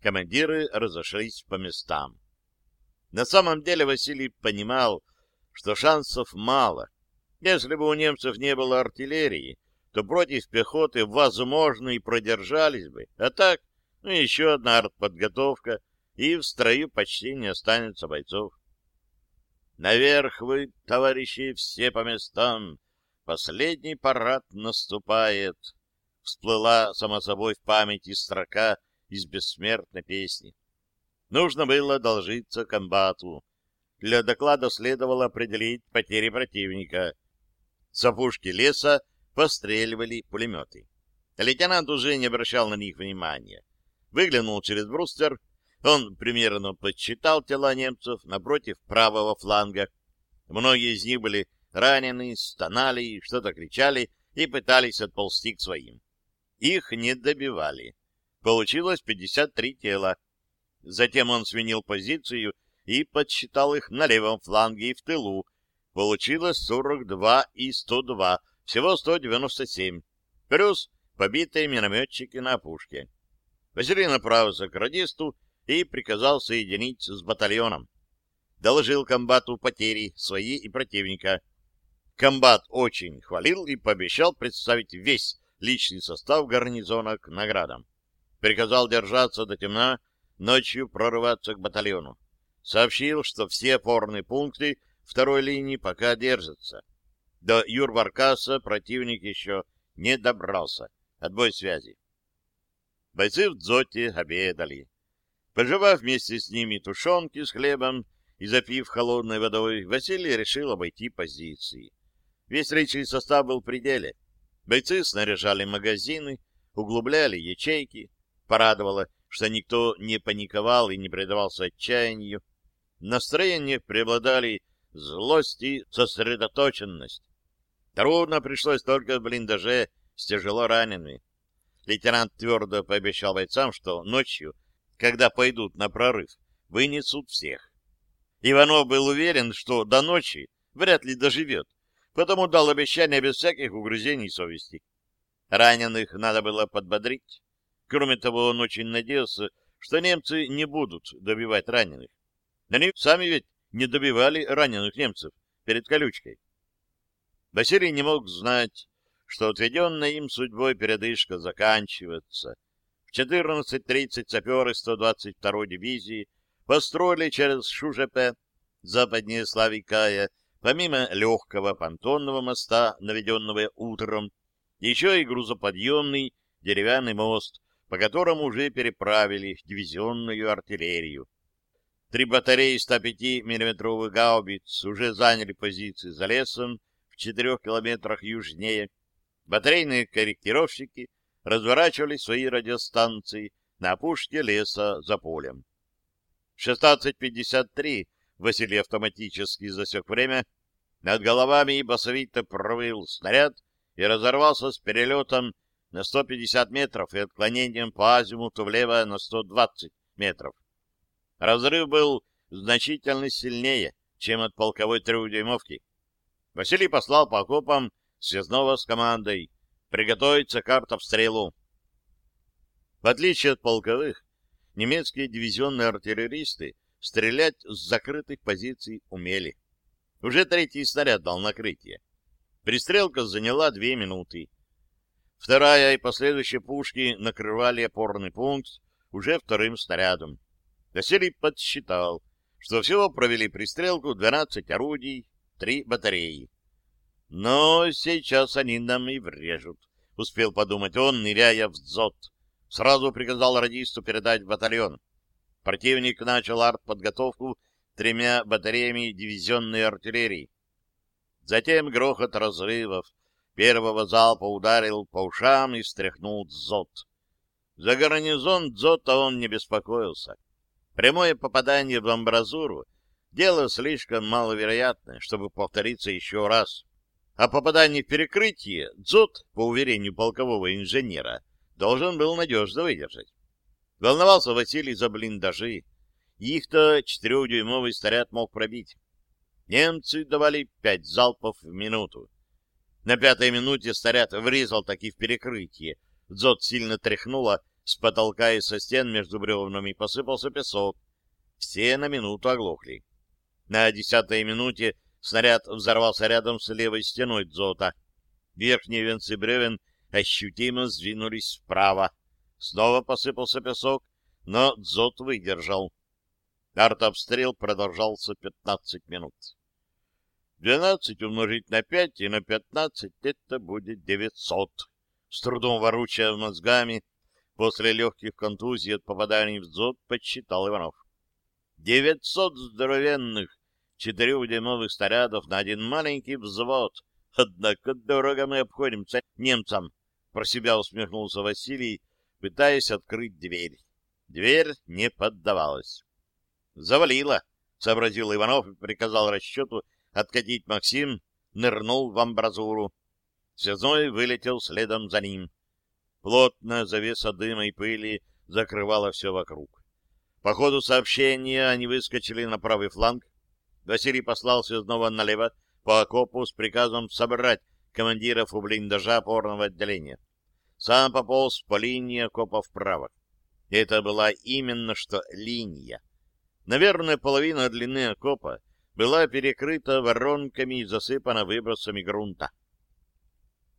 Командиры разошлись по местам. На самом деле Василий понимал, что шансов мало. Если бы у немцев не было артиллерии, то против пехоты, возможно, и продержались бы. А так, ну, еще одна артподготовка, и в строю почти не останется бойцов. Наверх вы, товарищи, все по местам. Последний парад наступает. Всплыла, само собой, в памяти строка из бессмертной песни. Нужно было должиться комбату. Для доклада следовало определить потери противника. С опушки леса постреливали пулеметы. Лейтенант уже не обращал на них внимания. Выглянул через брустер. Он примерно подсчитал тела немцев напротив правого фланга. Многие из них были ранены, стонали, что-то кричали и пытались отползти к своим. Их не добивали. Получилось 53 тела. Затем он сменил позицию и подсчитал их на левом фланге и в тылу. Получилось 42 и 102, всего 197. Плюс побитые минометчики на опушке. Василий направился к радисту и приказал соединить с батальоном. Доложил комбату потери свои и противника. Комбат очень хвалил и пообещал представить весь личный состав гарнизона к наградам. Приказал держаться до темна, ночью прорываться к батальону. Сообщил, что все опорные пункты второй линии пока держатся. До Юрваркаса противник еще не добрался. Отбой связи. Бойцы в дзоте обедали. Пожевав вместе с ними тушенки с хлебом и запив холодной водой, Василий решил обойти позиции. Весь личный состав был в пределе. Бойцы снаряжали магазины, углубляли ячейки. Порадовало, что никто не паниковал и не предавался отчаянию. В настроениях преобладали злость и сосредоточенность. Трудно пришлось только в блиндаже с тяжело ранеными. Лейтенант твердо пообещал бойцам, что ночью, когда пойдут на прорыв, вынесут всех. Иванов был уверен, что до ночи вряд ли доживет, потому дал обещание без всяких угрызений совести. Раненых надо было подбодрить. Кроме того, он очень надеялся, что немцы не будут добивать раненых. Они сами ведь не добивали раненых немцев перед колючкой. Василий не мог знать, что отведенная им судьбой передышка заканчивается. В 14.30 саперы 122-й дивизии построили через Шужепе, западнее Славикая, помимо легкого понтонного моста, наведенного утром, еще и грузоподъемный деревянный мост, по которому уже переправили дивизионную артиллерию. Три батареи 105 миллиметровых гаубиц уже заняли позиции за лесом в четырех километрах южнее, Батарейные корректировщики разворачивали свои радиостанции на опушке леса за полем. В 16.53 Василий автоматически засек время. Над головами басовито провыл снаряд и разорвался с перелетом на 150 метров и отклонением по азимуту влево на 120 метров. Разрыв был значительно сильнее, чем от полковой трехдюймовки. Василий послал по окопам связного с командой «Приготовиться к артобстрелу». В отличие от полковых, немецкие дивизионные артиллеристы стрелять с закрытых позиций умели. Уже третий снаряд дал накрытие. Пристрелка заняла две минуты. Вторая и последующие пушки накрывали опорный пункт уже вторым снарядом. Василий подсчитал, что всего провели пристрелку 12 орудий, 3 батареи. Но сейчас они нам и врежут, — успел подумать он, ныряя в дзот. Сразу приказал радисту передать батальон. Противник начал артподготовку тремя батареями дивизионной артиллерии. Затем грохот разрывов первого залпа ударил по ушам и встряхнул дзот. За гарнизон дзота он не беспокоился. Прямое попадание в амбразуру — дело слишком маловероятное, чтобы повториться еще раз. А попадание в перекрытие дзот, по уверению полкового инженера, должен был надежно выдержать. Волновался Василий за блиндажи. Их-то четырехдюймовый снаряд мог пробить. Немцы давали пять залпов в минуту. На пятой минуте снаряд врезал таки в перекрытие. Дзот сильно тряхнуло, с потолка и со стен между бревнами посыпался песок. Все на минуту оглохли. На десятой минуте Снаряд взорвался рядом с левой стеной дзота. Верхние венцы бревен ощутимо сдвинулись вправо. Снова посыпался песок, но дзот выдержал. Артобстрел продолжался 15 минут. 12 умножить на 5 и на 15 — это будет 900. С трудом воручая мозгами, после легких контузий от попаданий в дзот, подсчитал Иванов. 900 здоровенных, четырехдюймовых снарядов на один маленький взвод. Однако дорого мы обходимся немцам, про себя усмехнулся Василий, пытаясь открыть дверь. Дверь не поддавалась. «Завалило», — сообразил Иванов и приказал расчету откатить Максим, нырнул в амбразуру. Связной вылетел следом за ним. Плотная завеса дыма и пыли закрывала все вокруг. По ходу сообщения они выскочили на правый фланг. Василий послал связного налево по окопу с приказом собрать командиров у блиндажа опорного отделения. Сам пополз по линии окопа вправо. Это была именно что линия. Наверное, половина длины окопа была перекрыта воронками и засыпана выбросами грунта.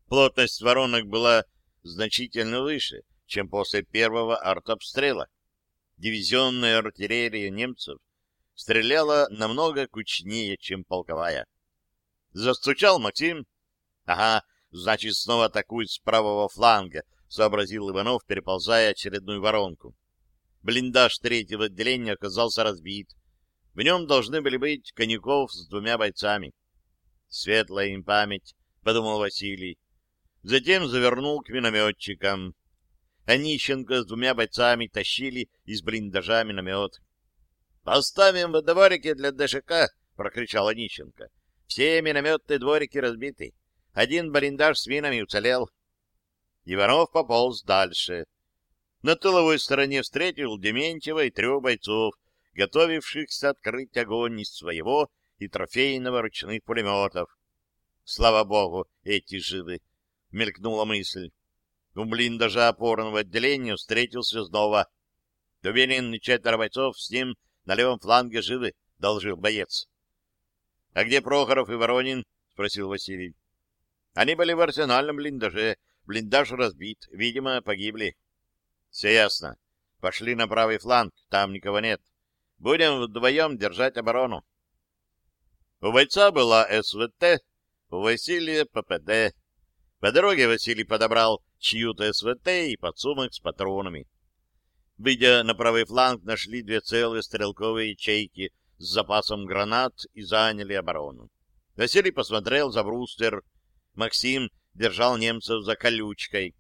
Плотность воронок была значительно выше, чем после первого артобстрела. Дивизионная артиллерия немцев стреляла намного кучнее, чем полковая. Застучал Максим. Ага, значит, снова атакует с правого фланга, сообразил Иванов, переползая очередную воронку. Блиндаж третьего отделения оказался разбит. В нем должны были быть Конюков с двумя бойцами. Светлая им память, — подумал Василий. Затем завернул к минометчикам. Онищенко с двумя бойцами тащили из блиндажа миномет. — Поставим в дворике для ДШК, — прокричал Онищенко. — Все минометные дворики разбиты. Один блиндаж с минами уцелел. Иванов пополз дальше. На тыловой стороне встретил Дементьева и трех бойцов, готовившихся открыть огонь из своего и трофейного ручных пулеметов. Слава богу, эти живы, — мелькнула мысль. У блиндажа опорного отделения встретился снова. Дубинин и четверо бойцов с ним на левом фланге живы, — доложил боец. — А где Прохоров и Воронин? — спросил Василий. — Они были в арсенальном блиндаже. Блиндаж разбит. Видимо, погибли. — Все ясно. Пошли на правый фланг. Там никого нет. Будем вдвоем держать оборону. У бойца была СВТ, у Василия ППД. По дороге Василий подобрал чью-то СВТ и подсумок с патронами. Выйдя на правый фланг, нашли две целые стрелковые ячейки с запасом гранат и заняли оборону. Василий посмотрел за брустер. Максим держал немцев за колючкой.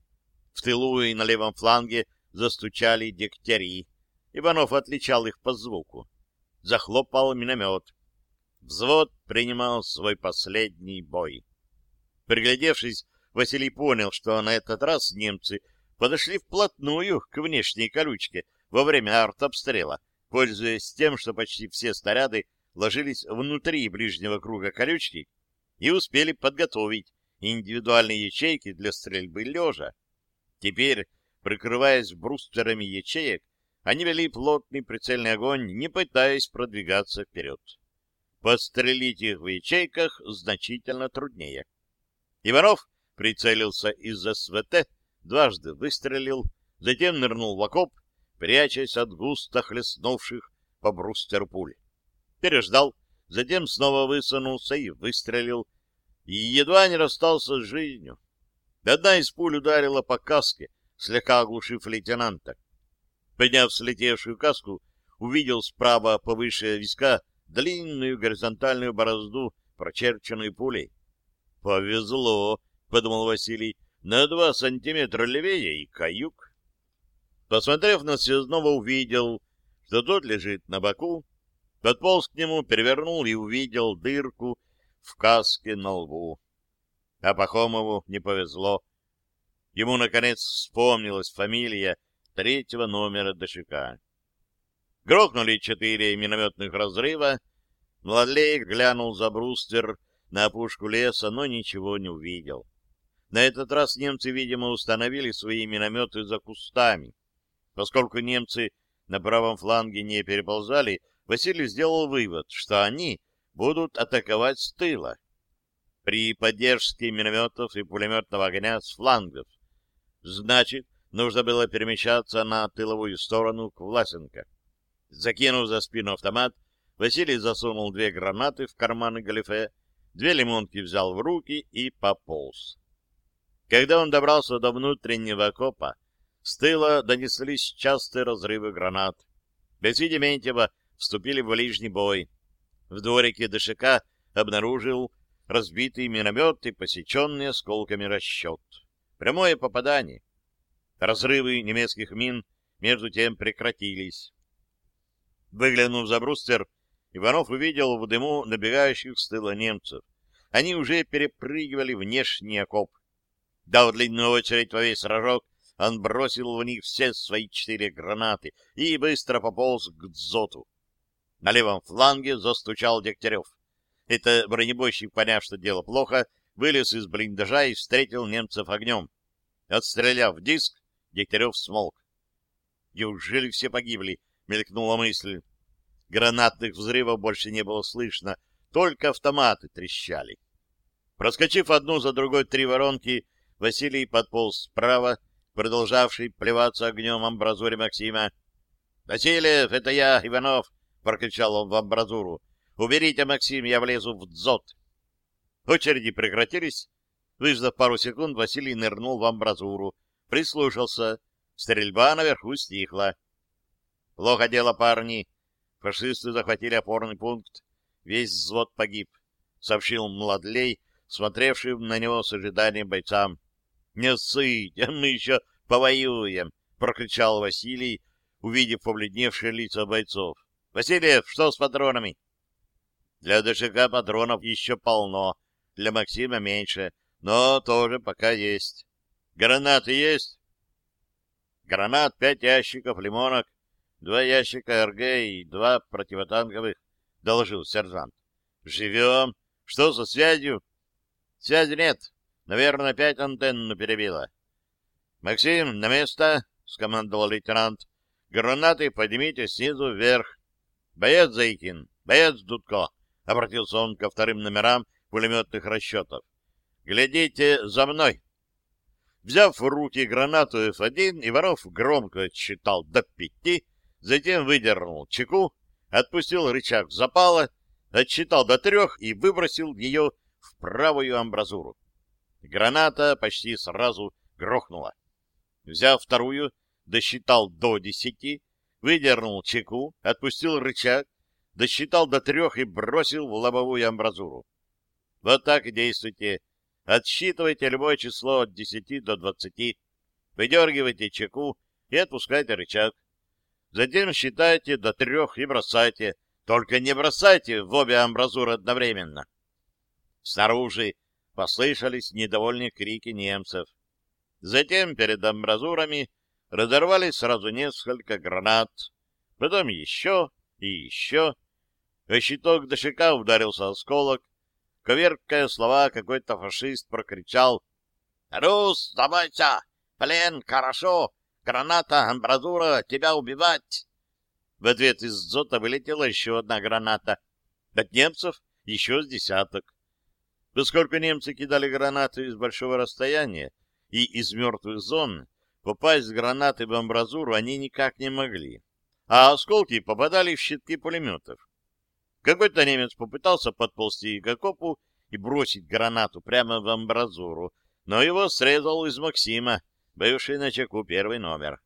В тылу и на левом фланге застучали дегтяри. Иванов отличал их по звуку. Захлопал миномет. Взвод принимал свой последний бой. Приглядевшись, Василий понял, что на этот раз немцы подошли вплотную к внешней колючке во время артобстрела, пользуясь тем, что почти все снаряды ложились внутри ближнего круга колючки и успели подготовить индивидуальные ячейки для стрельбы лежа. Теперь, прикрываясь брустерами ячеек, они вели плотный прицельный огонь, не пытаясь продвигаться вперед. Подстрелить их в ячейках значительно труднее. Иванов прицелился из СВТ, дважды выстрелил, затем нырнул в окоп, прячась от густо хлестнувших по брустеру пули. Переждал, затем снова высунулся и выстрелил, и едва не расстался с жизнью. Одна из пуль ударила по каске, слегка оглушив лейтенанта. Подняв слетевшую каску, увидел справа повыше виска длинную горизонтальную борозду, прочерченную пулей. «Повезло», — подумал Василий, — «на два сантиметра левее и каюк». Посмотрев на связного, увидел, что тот лежит на боку, подполз к нему, перевернул и увидел дырку в каске на лбу. А Пахомову не повезло. Ему, наконец, вспомнилась фамилия третьего номера ДШК. Грохнули четыре минометных разрыва. Младлей глянул за брустер на опушку леса, но ничего не увидел. На этот раз немцы, видимо, установили свои минометы за кустами. Поскольку немцы на правом фланге не переползали, Василий сделал вывод, что они будут атаковать с тыла при поддержке минометов и пулеметного огня с флангов. Значит, нужно было перемещаться на тыловую сторону к Власенко. Закинув за спину автомат, Василий засунул две гранаты в карманы галифе, две лимонки взял в руки и пополз. Когда он добрался до внутреннего окопа, с тыла донеслись частые разрывы гранат. Бойцы Дементьева вступили в ближний бой. В дворике ДШК обнаружил разбитый миномет и посеченный осколками расчет. Прямое попадание. Разрывы немецких мин между тем прекратились. Выглянув за бруствер, Иванов увидел в дыму набегающих с тыла немцев. Они уже перепрыгивали внешний окоп. Дав длинную очередь во весь рожок, он бросил в них все свои четыре гранаты и быстро пополз к дзоту. На левом фланге застучал Дегтярев. Это бронебойщик, поняв, что дело плохо, вылез из блиндажа и встретил немцев огнем. Отстреляв диск, Дегтярев смолк. «Неужели все погибли?» — мелькнула мысль. Гранатных взрывов больше не было слышно, только автоматы трещали. Проскочив одну за другой три воронки, Василий подполз справа, продолжавший плеваться огнем амбразуре Максима. — Васильев, это я, Иванов! — прокричал он в амбразуру. — Уберите, Максим, я влезу в дзот. Очереди прекратились. Выждав пару секунд, Василий нырнул в амбразуру. Прислушался. Стрельба наверху стихла. — Плохо дело, парни. Фашисты захватили опорный пункт. Весь взвод погиб, — сообщил Младлей, смотревший на него с ожиданием бойцам. Не сыть, мы еще повоюем, — прокричал Василий, увидев побледневшие лица бойцов. — Васильев, что с патронами? — Для ДШК патронов еще полно, для Максима меньше, но тоже пока есть. — Гранаты есть? — Гранат пять ящиков лимонок, два ящика РГ и два противотанковых, — доложил сержант. — Живем. Что со связью? — Связи нет. Наверное, опять антенну перебило. — Максим, на место! — скомандовал лейтенант. — Гранаты поднимите снизу вверх. — Боец Зайкин, боец Дудко! — обратился он ко вторым номерам пулеметных расчетов. — Глядите за мной! Взяв в руки гранату F1, Иванов громко отсчитал до пяти, затем выдернул чеку, отпустил рычаг запала, отсчитал до трех и выбросил ее в правую амбразуру. Граната почти сразу грохнула. Взяв вторую, досчитал до десяти, выдернул чеку, отпустил рычаг, досчитал до трех и бросил в лобовую амбразуру. Вот так действуйте. Отсчитывайте любое число от десяти до двадцати, выдергивайте чеку и отпускайте рычаг. Затем считайте до трех и бросайте. Только не бросайте в обе амбразуры одновременно. Снаружи послышались недовольные крики немцев. Затем перед амбразурами разорвались сразу несколько гранат, потом еще и еще. А щиток дошика ударился осколок. Коверкая слова, какой-то фашист прокричал «Рус, сдавайся! Плен, хорошо! Граната, амбразура, тебя убивать!» В ответ из дзота вылетела еще одна граната. От немцев еще с десяток. Поскольку немцы кидали гранаты из большого расстояния и из мертвых зон, попасть с гранаты в амбразуру они никак не могли, а осколки попадали в щитки пулеметов. Какой-то немец попытался подползти к окопу и бросить гранату прямо в амбразуру, но его срезал из Максима, бывший на чеку первый номер.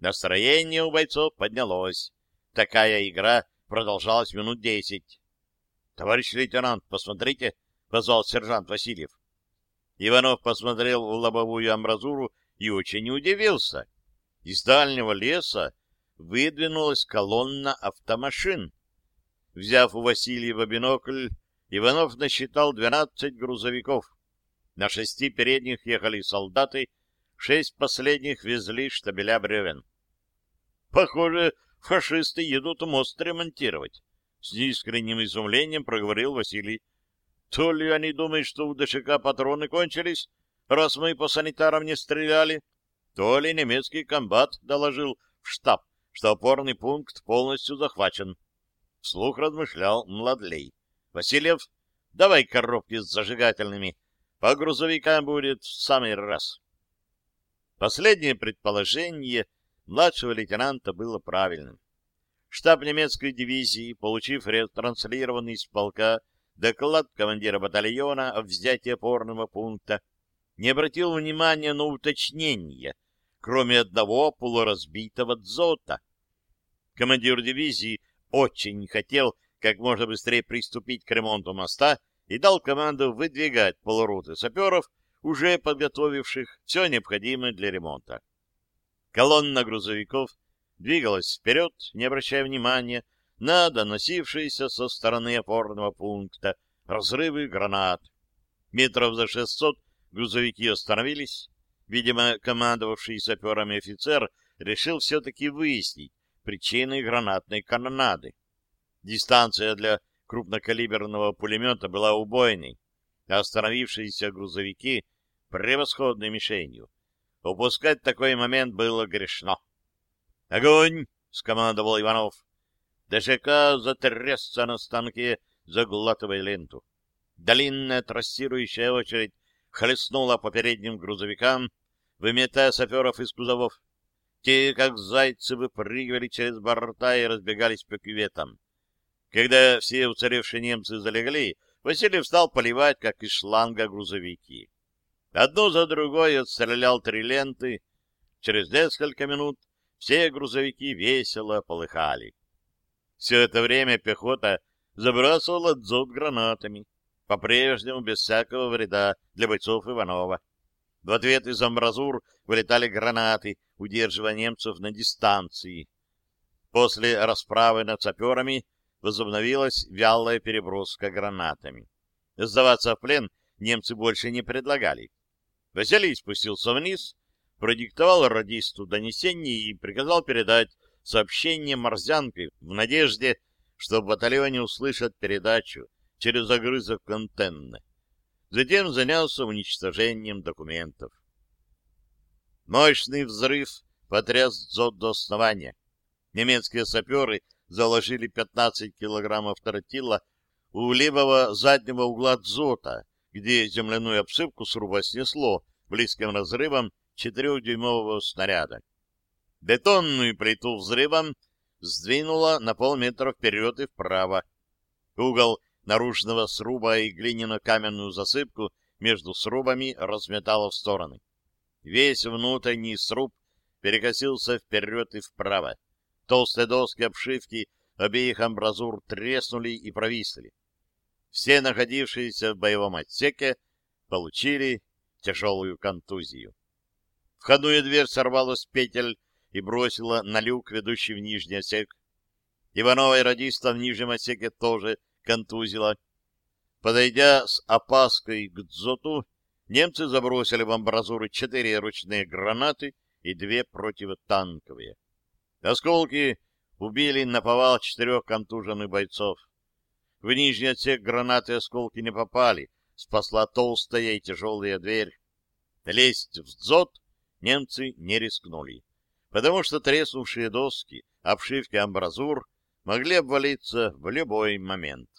Настроение у бойцов поднялось. Такая игра продолжалась минут десять. — Товарищ лейтенант, посмотрите, — позвал сержант Васильев. Иванов посмотрел в лобовую амбразуру и очень удивился. Из дальнего леса выдвинулась колонна автомашин. Взяв у Васильева бинокль, Иванов насчитал двенадцать грузовиков. На шести передних ехали солдаты, шесть последних везли штабеля бревен. Похоже, фашисты едут мост ремонтировать. С неискренним изумлением проговорил Василий. То ли они думают, что у ДШК патроны кончились, раз мы по санитарам не стреляли, то ли немецкий комбат доложил в штаб, что опорный пункт полностью захвачен. Вслух размышлял Младлей. Васильев, давай коробки с зажигательными. По грузовикам будет в самый раз. Последнее предположение младшего лейтенанта было правильным. Штаб немецкой дивизии, получив ретранслированный из полка доклад командира батальона о взятии опорного пункта, не обратил внимания на уточнение, кроме одного полуразбитого дзота. Командир дивизии очень хотел как можно быстрее приступить к ремонту моста и дал команду выдвигать полуроты саперов, уже подготовивших все необходимое для ремонта. Колонна грузовиков двигалась вперед, не обращая внимания на доносившиеся со стороны опорного пункта разрывы гранат. Метров за шестьсот грузовики остановились. Видимо, командовавший саперами офицер решил все-таки выяснить причины гранатной канонады. Дистанция для крупнокалиберного пулемета была убойной, а остановившиеся грузовики — превосходной мишенью. Упускать такой момент было грешно. «Огонь!» — скомандовал Иванов. ДШК затрясся на станке, заглатывая ленту. Длинная трассирующая очередь хлестнула по передним грузовикам, выметая саперов из кузовов. Те, как зайцы, выпрыгивали через борта и разбегались по кюветам. Когда все уцелевшие немцы залегли, Василий стал поливать, как из шланга, грузовики. Одну за другой отстрелял три ленты. Через несколько минут все грузовики весело полыхали. Все это время пехота забрасывала дзот гранатами, по-прежнему без всякого вреда для бойцов Иванова. В ответ из амбразур вылетали гранаты, удерживая немцев на дистанции. После расправы над саперами возобновилась вялая переброска гранатами. Сдаваться в плен немцы больше не предлагали. Василий спустился вниз, продиктовал радисту донесение и приказал передать сообщение морзянкой в надежде, что в батальоне услышат передачу через огрызок антенны. Затем занялся уничтожением документов. Мощный взрыв потряс дзот до основания. Немецкие саперы заложили 15 килограммов тротила у левого заднего угла дзота, где земляную обсыпку сруба снесло близким разрывом четырехдюймового снаряда. Бетонную плиту взрывом сдвинула на полметра вперед и вправо. Угол наружного сруба и глиняно-каменную засыпку между срубами разметало в стороны. Весь внутренний сруб перекосился вперед и вправо. Толстые доски обшивки обеих амбразур треснули и провисли. Все находившиеся в боевом отсеке получили тяжелую контузию. Входную дверь сорвала с петель и бросила на люк, ведущий в нижний отсек. Иванова и радиста в нижнем отсеке тоже контузила. Подойдя с опаской к дзоту, немцы забросили в амбразуры четыре ручные гранаты и две противотанковые. Осколки убили наповал четырех контуженных бойцов. В нижний отсек гранаты и осколки не попали, спасла толстая и тяжелая дверь. Лезть в дзот немцы не рискнули потому что треснувшие доски, обшивки амбразур могли обвалиться в любой момент.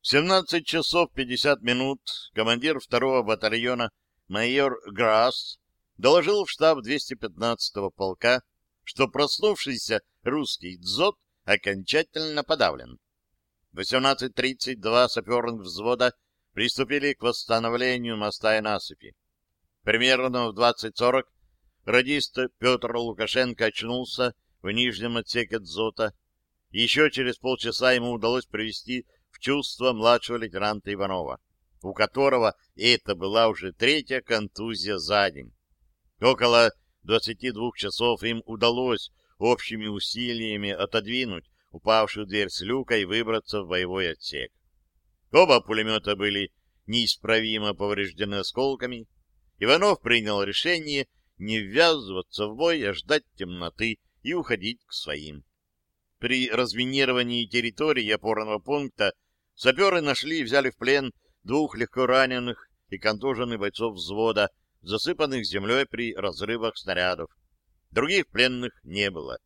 В 17 часов 50 минут командир второго батальона майор Грасс доложил в штаб 215-го полка, что проснувшийся русский дзот окончательно подавлен. В 18.32 саперных взвода приступили к восстановлению моста и насыпи. Примерно в 20.40 Радист Петр Лукашенко очнулся в нижнем отсеке дзота. Еще через полчаса ему удалось привести в чувство младшего лейтенанта Иванова, у которого это была уже третья контузия за день. Около 22 часов им удалось общими усилиями отодвинуть упавшую дверь с люка и выбраться в боевой отсек. Оба пулемета были неисправимо повреждены осколками. Иванов принял решение не ввязываться в бой, а ждать темноты и уходить к своим. При разминировании территории опорного пункта саперы нашли и взяли в плен двух легко раненых и контуженных бойцов взвода, засыпанных землей при разрывах снарядов. Других пленных не было.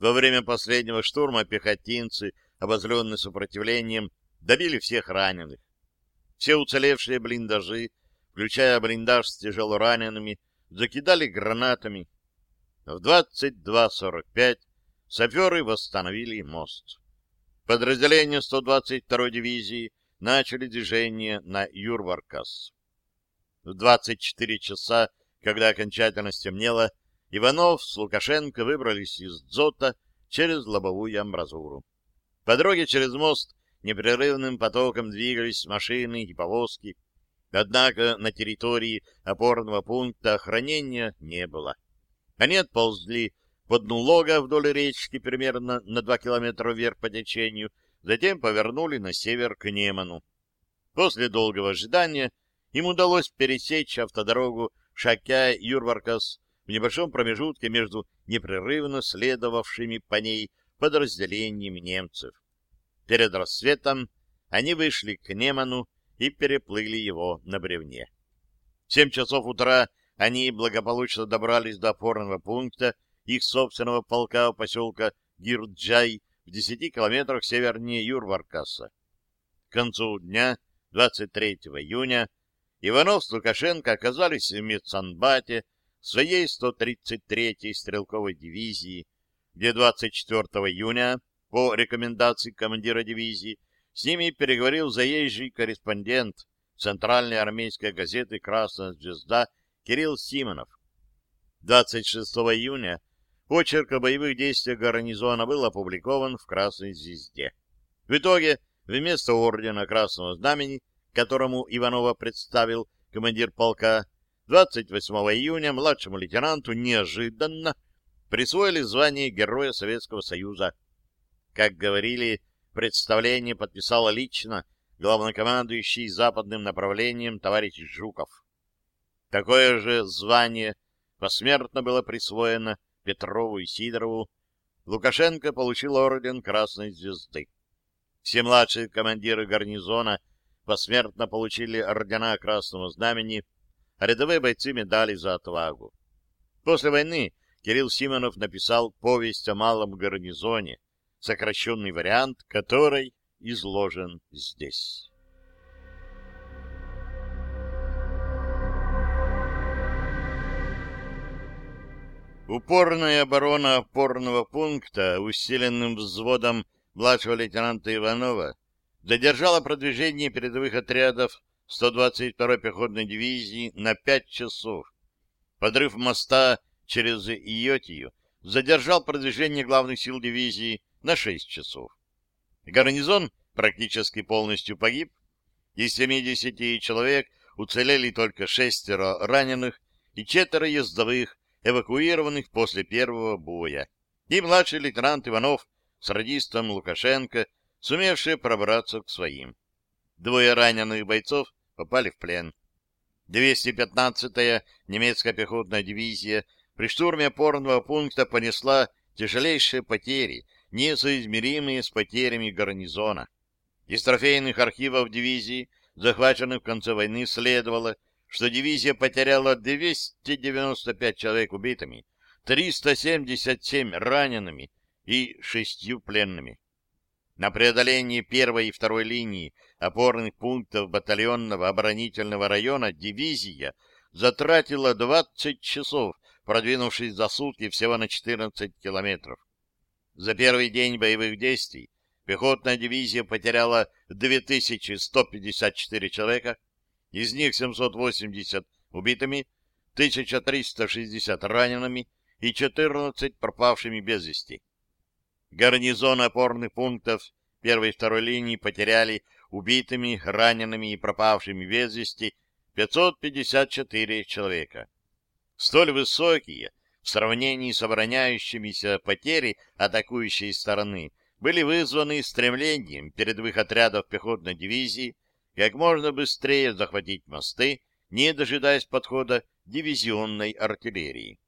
Во время последнего штурма пехотинцы, обозленные сопротивлением, добили всех раненых. Все уцелевшие блиндажи, включая блиндаж с тяжелоранеными, закидали гранатами. В 22.45 саперы восстановили мост. Подразделения 122-й дивизии начали движение на Юрваркас. В 24 часа, когда окончательно стемнело, Иванов с Лукашенко выбрались из Дзота через лобовую амбразуру. По дороге через мост непрерывным потоком двигались машины и повозки, Однако на территории опорного пункта охранения не было. Они отползли по дну лога вдоль речки примерно на два километра вверх по течению, затем повернули на север к Неману. После долгого ожидания им удалось пересечь автодорогу Шакя-Юрваркас в небольшом промежутке между непрерывно следовавшими по ней подразделениями немцев. Перед рассветом они вышли к Неману и переплыли его на бревне. В семь часов утра они благополучно добрались до опорного пункта их собственного полка у поселка Гирджай в десяти километрах севернее Юрваркаса. К концу дня, 23 июня, Иванов с Лукашенко оказались в Мецанбате своей 133-й стрелковой дивизии, где 24 июня, по рекомендации командира дивизии, с ними переговорил заезжий корреспондент Центральной армейской газеты «Красная звезда» Кирилл Симонов. 26 июня очерк о боевых действиях гарнизона был опубликован в «Красной звезде». В итоге, вместо ордена Красного Знамени, которому Иванова представил командир полка, 28 июня младшему лейтенанту неожиданно присвоили звание Героя Советского Союза. Как говорили, представление подписал лично главнокомандующий западным направлением товарищ Жуков. Такое же звание посмертно было присвоено Петрову и Сидорову. Лукашенко получил орден Красной Звезды. Все младшие командиры гарнизона посмертно получили ордена Красного Знамени, а рядовые бойцы медали за отвагу. После войны Кирилл Симонов написал повесть о малом гарнизоне, сокращенный вариант которой изложен здесь. Упорная оборона опорного пункта, усиленным взводом младшего лейтенанта Иванова, задержала продвижение передовых отрядов 122-й пехотной дивизии на 5 часов. Подрыв моста через Иотию задержал продвижение главных сил дивизии на 6 часов. Гарнизон практически полностью погиб. Из 70 человек уцелели только шестеро раненых и четверо ездовых, эвакуированных после первого боя, и младший лейтенант Иванов с радистом Лукашенко, сумевшие пробраться к своим. Двое раненых бойцов попали в плен. 215-я немецкая пехотная дивизия при штурме опорного пункта понесла тяжелейшие потери, несоизмеримые с потерями гарнизона. Из трофейных архивов дивизии, захваченных в конце войны, следовало, что дивизия потеряла 295 человек убитыми, 377 ранеными и шестью пленными. На преодоление первой и второй линии опорных пунктов батальонного оборонительного района дивизия затратила 20 часов, продвинувшись за сутки всего на 14 километров. За первый день боевых действий пехотная дивизия потеряла 2154 человека, из них 780 убитыми, 1360 ранеными и 14 пропавшими без вести. Гарнизоны опорных пунктов первой и второй линии потеряли убитыми, ранеными и пропавшими без вести 554 человека. Столь высокие в сравнении с обороняющимися потери атакующей стороны были вызваны стремлением передовых отрядов пехотной дивизии как можно быстрее захватить мосты, не дожидаясь подхода дивизионной артиллерии.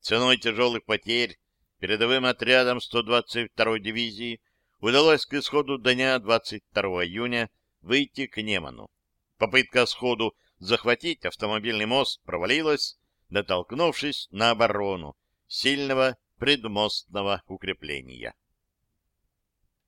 Ценой тяжелых потерь передовым отрядам 122-й дивизии удалось к исходу дня 22 июня выйти к Неману. Попытка сходу захватить автомобильный мост провалилась, натолкнувшись на оборону сильного предмостного укрепления.